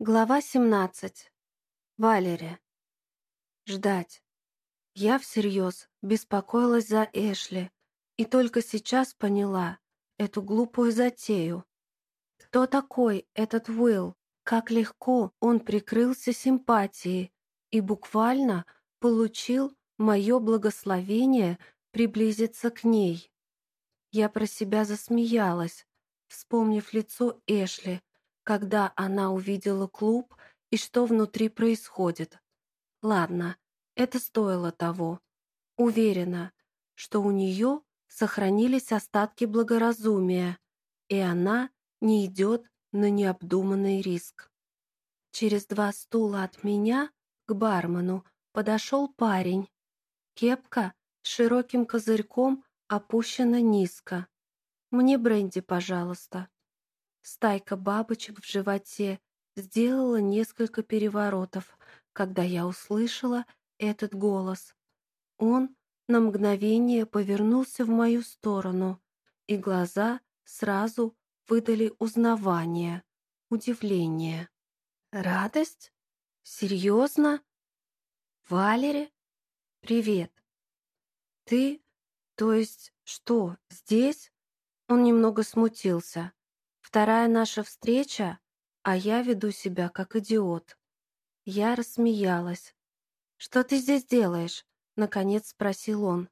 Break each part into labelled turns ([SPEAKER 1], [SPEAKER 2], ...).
[SPEAKER 1] Глава 17. Валери. Ждать. Я всерьез беспокоилась за Эшли и только сейчас поняла эту глупую затею. Кто такой этот Уилл? Как легко он прикрылся симпатией и буквально получил мое благословение приблизиться к ней. Я про себя засмеялась, вспомнив лицо Эшли, когда она увидела клуб и что внутри происходит. Ладно, это стоило того. Уверена, что у нее сохранились остатки благоразумия, и она не идет на необдуманный риск. Через два стула от меня к бармену подошел парень. Кепка с широким козырьком опущена низко. «Мне бренди, пожалуйста». Стайка бабочек в животе сделала несколько переворотов, когда я услышала этот голос. Он на мгновение повернулся в мою сторону, и глаза сразу выдали узнавание, удивление. «Радость? Серьезно? Валери? Привет. Ты? То есть что, здесь?» Он немного смутился. Вторая наша встреча, а я веду себя как идиот. Я рассмеялась. «Что ты здесь делаешь?» — наконец спросил он.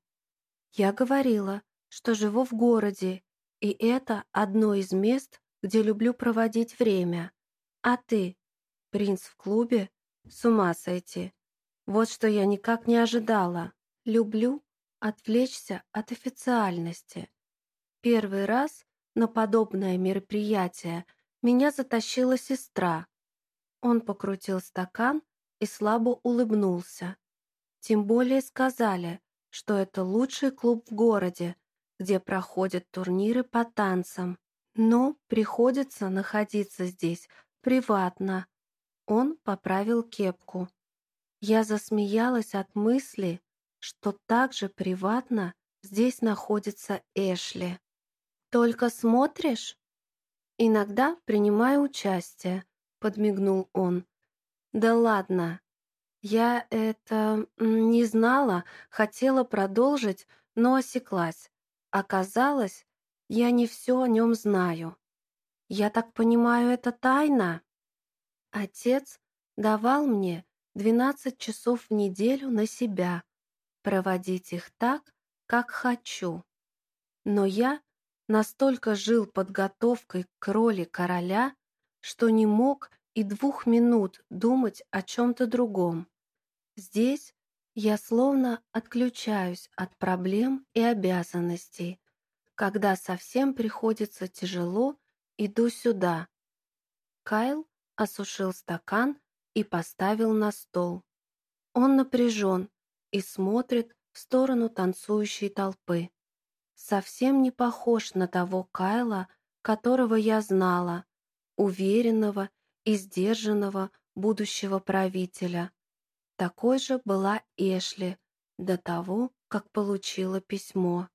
[SPEAKER 1] Я говорила, что живу в городе, и это одно из мест, где люблю проводить время. А ты? Принц в клубе? С ума сойти. Вот что я никак не ожидала. Люблю отвлечься от официальности. Первый раз на подобное мероприятие меня затащила сестра. Он покрутил стакан и слабо улыбнулся. Тем более сказали, что это лучший клуб в городе, где проходят турниры по танцам. Но приходится находиться здесь приватно. Он поправил кепку. Я засмеялась от мысли, что также приватно здесь находится Эшли. «Только смотришь?» «Иногда принимаю участие», — подмигнул он. «Да ладно. Я это не знала, хотела продолжить, но осеклась. Оказалось, я не все о нем знаю. Я так понимаю, это тайна?» Отец давал мне 12 часов в неделю на себя, проводить их так, как хочу. Но я настолько жил подготовкой к роли короля, что не мог и двух минут думать о чем-то другом. Здесь я словно отключаюсь от проблем и обязанностей. Когда совсем приходится тяжело, иду сюда. Кайл осушил стакан и поставил на стол. Он напряжен и смотрит в сторону танцующей толпы совсем не похож на того Кайла, которого я знала, уверенного и сдержанного будущего правителя. Такой же была Эшли до того, как получила письмо.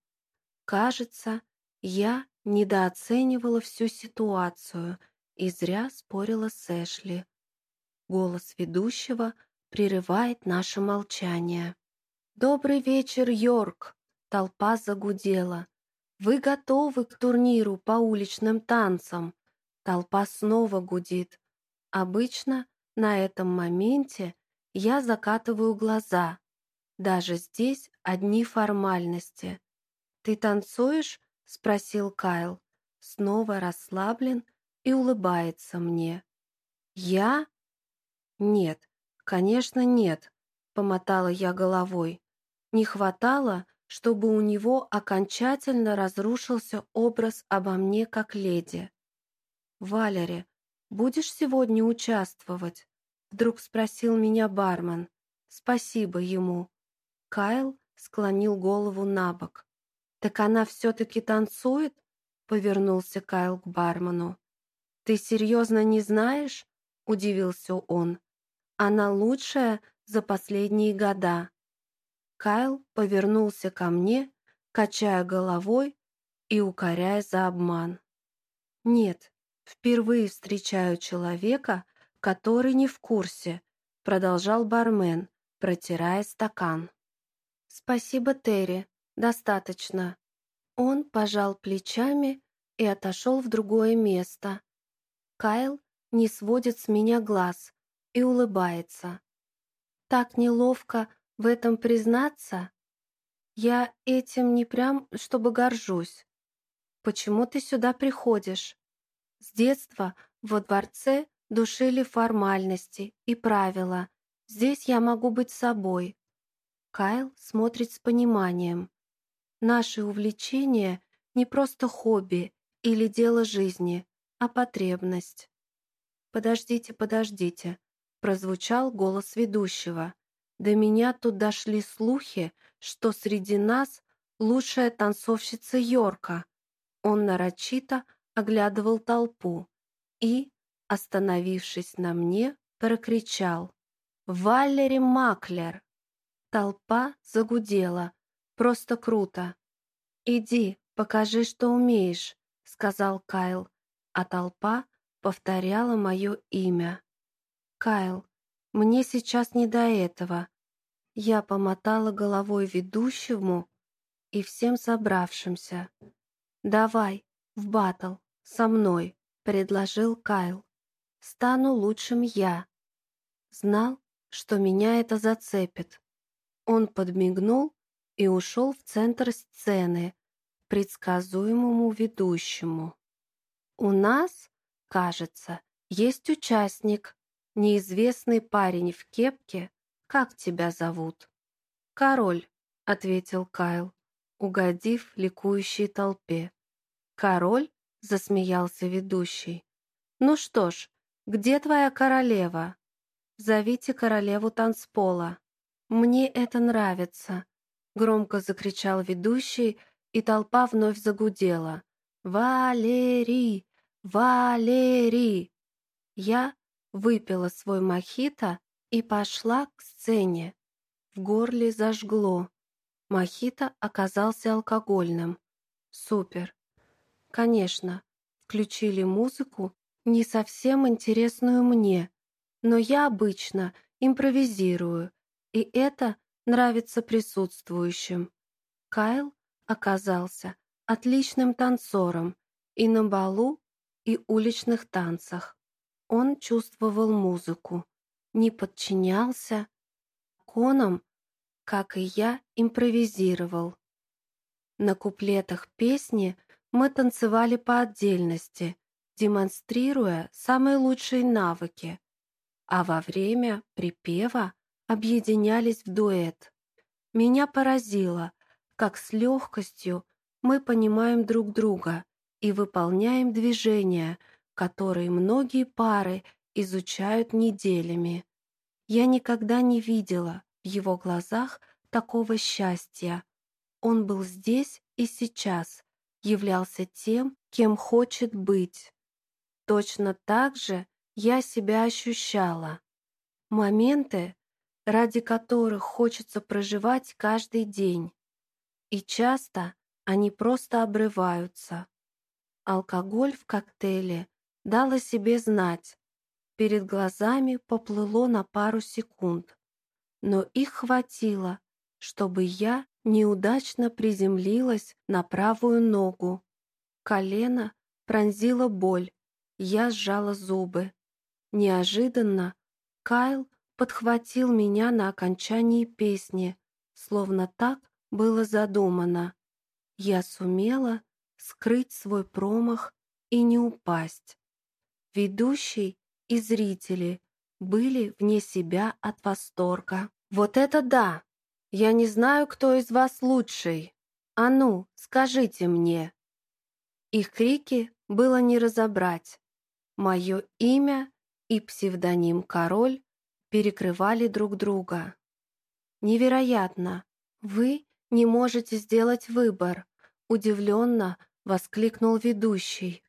[SPEAKER 1] Кажется, я недооценивала всю ситуацию и зря спорила с Эшли. Голос ведущего прерывает наше молчание. «Добрый вечер, Йорк!» Толпа загудела. «Вы готовы к турниру по уличным танцам?» Толпа снова гудит. Обычно на этом моменте я закатываю глаза. Даже здесь одни формальности. «Ты танцуешь?» — спросил Кайл. Снова расслаблен и улыбается мне. «Я?» «Нет, конечно, нет», — помотала я головой. Не хватало, чтобы у него окончательно разрушился образ обо мне как леди. «Валери, будешь сегодня участвовать?» Вдруг спросил меня бармен. «Спасибо ему». Кайл склонил голову на бок. «Так она все-таки танцует?» Повернулся Кайл к бармену. «Ты серьезно не знаешь?» Удивился он. «Она лучшая за последние года». Кайл повернулся ко мне, качая головой и укоряя за обман. «Нет, впервые встречаю человека, который не в курсе, продолжал бармен, протирая стакан. Спасибо, Терри, достаточно. Он пожал плечами и отошел в другое место. Кайл не сводит с меня глаз и улыбается. Так неловко в этом признаться. Я этим не прям, чтобы горжусь. Почему ты сюда приходишь? С детства во дворце душили формальности и правила. Здесь я могу быть собой. Кайл смотрит с пониманием. Наши увлечения не просто хобби или дело жизни, а потребность. «Подождите, подождите», — прозвучал голос ведущего. До меня тут дошли слухи, что среди нас лучшая танцовщица Йорка. Он нарочито оглядывал толпу и, остановившись на мне, прокричал «Валери Маклер!». Толпа загудела. Просто круто. «Иди, покажи, что умеешь», — сказал Кайл, а толпа повторяла мое имя. «Кайл, мне сейчас не до этого». Я помотала головой ведущему и всем собравшимся. «Давай, в батл, со мной», — предложил Кайл. «Стану лучшим я». Знал, что меня это зацепит. Он подмигнул и ушел в центр сцены, предсказуемому ведущему. «У нас, кажется, есть участник, неизвестный парень в кепке. Как тебя зовут?» «Король», — ответил Кайл, угодив ликующей толпе. «Король?» — засмеялся ведущий. «Ну что ж, где твоя королева?» «Зовите королеву танцпола». «Мне это нравится», — громко закричал ведущий, и толпа вновь загудела. «Валерий! Валерий!» Я выпила свой мохито и пошла к сцене. В горле зажгло. Мохито оказался алкогольным. Супер. Конечно, включили музыку, не совсем интересную мне, но я обычно импровизирую, и это нравится присутствующим. Кайл оказался отличным танцором и на балу, и уличных танцах. Он чувствовал музыку, не подчинялся. Конам, как и я, импровизировал. На куплетах песни мы танцевали по отдельности, демонстрируя самые лучшие навыки, а во время припева объединялись в дуэт. Меня поразило, как с легкостью мы понимаем друг друга и выполняем движения, которые многие пары изучают неделями. Я никогда не видела в его глазах такого счастья. Он был здесь и сейчас, являлся тем, кем хочет быть. Точно так же я себя ощущала. Моменты, ради которых хочется проживать каждый день. И часто они просто обрываются. Алкоголь в коктейле дал о себе знать. Перед глазами поплыло на пару секунд. Но их хватило, чтобы я неудачно приземлилась на правую ногу. Колено пронзила боль, я сжала зубы. Неожиданно Кайл подхватил меня на окончании песни, словно так было задумано. Я сумела скрыть свой промах и не упасть. Ведущий и зрители были вне себя от восторга. «Вот это да! Я не знаю, кто из вас лучший. А ну, скажите мне!» Их крики было не разобрать. Мое имя и псевдоним «Король» перекрывали друг друга. «Невероятно! Вы не можете сделать выбор!» Удивленно воскликнул ведущий.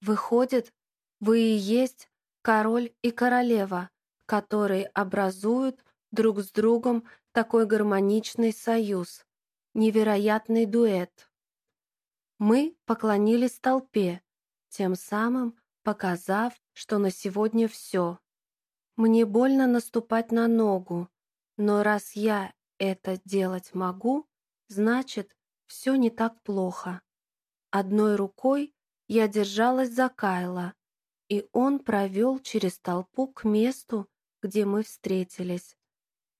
[SPEAKER 1] «Выходит, вы и есть король и королева, которые образуют друг с другом такой гармоничный союз, невероятный дуэт». Мы поклонились толпе, тем самым показав, что на сегодня все. Мне больно наступать на ногу, но раз я это делать могу, значит, все не так плохо. Одной рукой я держалась за Кайла, и он провел через толпу к месту, где мы встретились.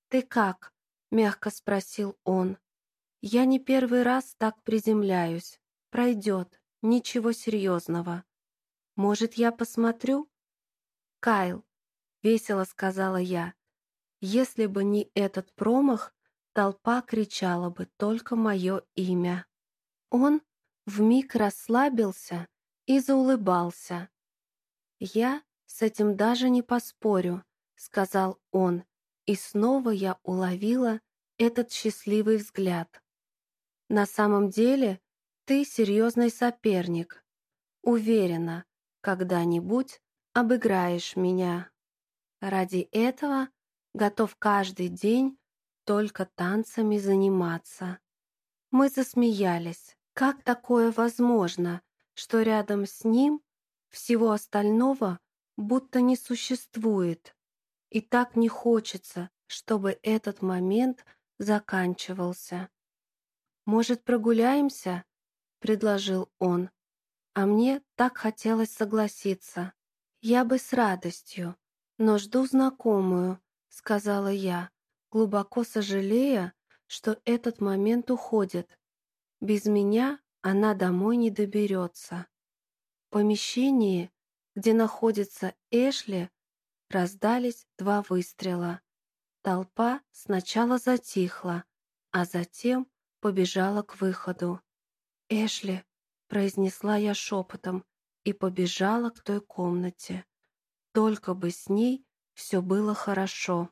[SPEAKER 1] «Ты как?» — мягко спросил он. «Я не первый раз так приземляюсь. Пройдет, ничего серьезного. Может, я посмотрю?» «Кайл», — весело сказала я, — «если бы не этот промах, толпа кричала бы только мое имя». Он вмиг расслабился и заулыбался. «Я с этим даже не поспорю», — сказал он, и снова я уловила этот счастливый взгляд. «На самом деле ты серьезный соперник. Уверена, когда-нибудь обыграешь меня. Ради этого готов каждый день только танцами заниматься». Мы засмеялись. Как такое возможно, что рядом с ним всего остального будто не существует? И так не хочется, чтобы этот момент заканчивался. «Может, прогуляемся?» — предложил он. А мне так хотелось согласиться. «Я бы с радостью, но жду знакомую», — сказала я, глубоко сожалея, что этот момент уходит. Без меня она домой не доберется. Помещении, где находится Эшли, раздались два выстрела. Толпа сначала затихла, а затем побежала к выходу. «Эшли», — произнесла я шепотом и побежала к той комнате. Только бы с ней все было хорошо.